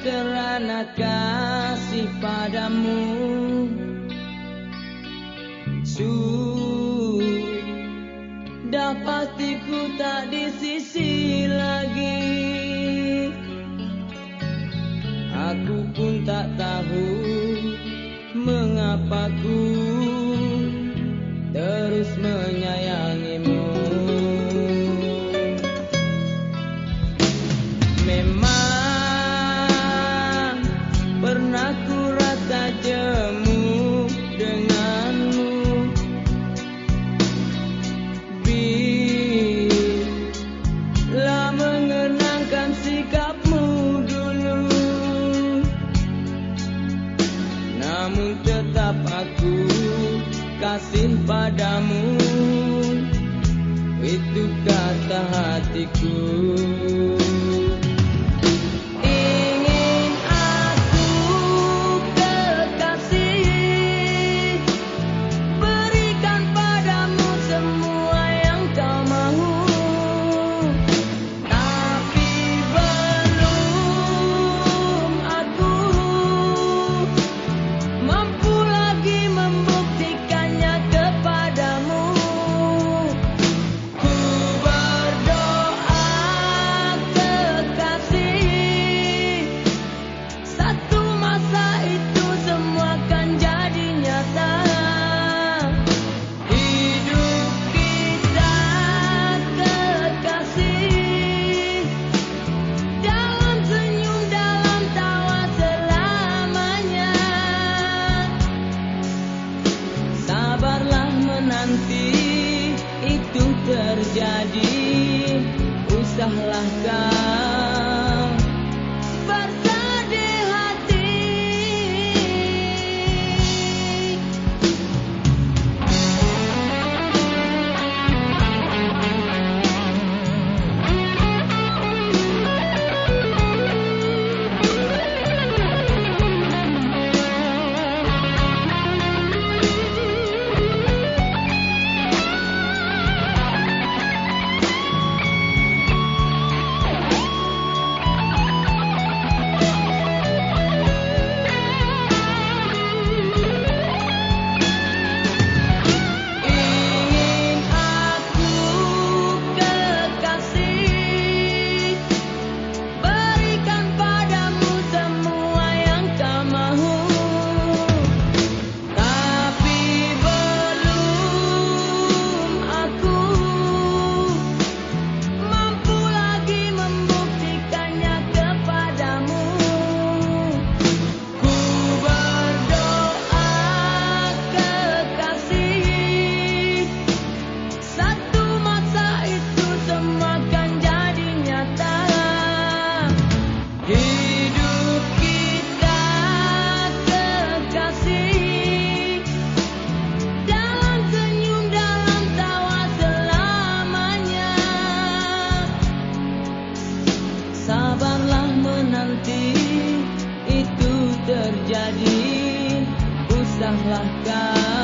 Karena kasih padamu. Sudah pasti ku tak di sisi lagi. Aku pun tak tahu kasih padamu. Itu kata hatiku. langkah langkah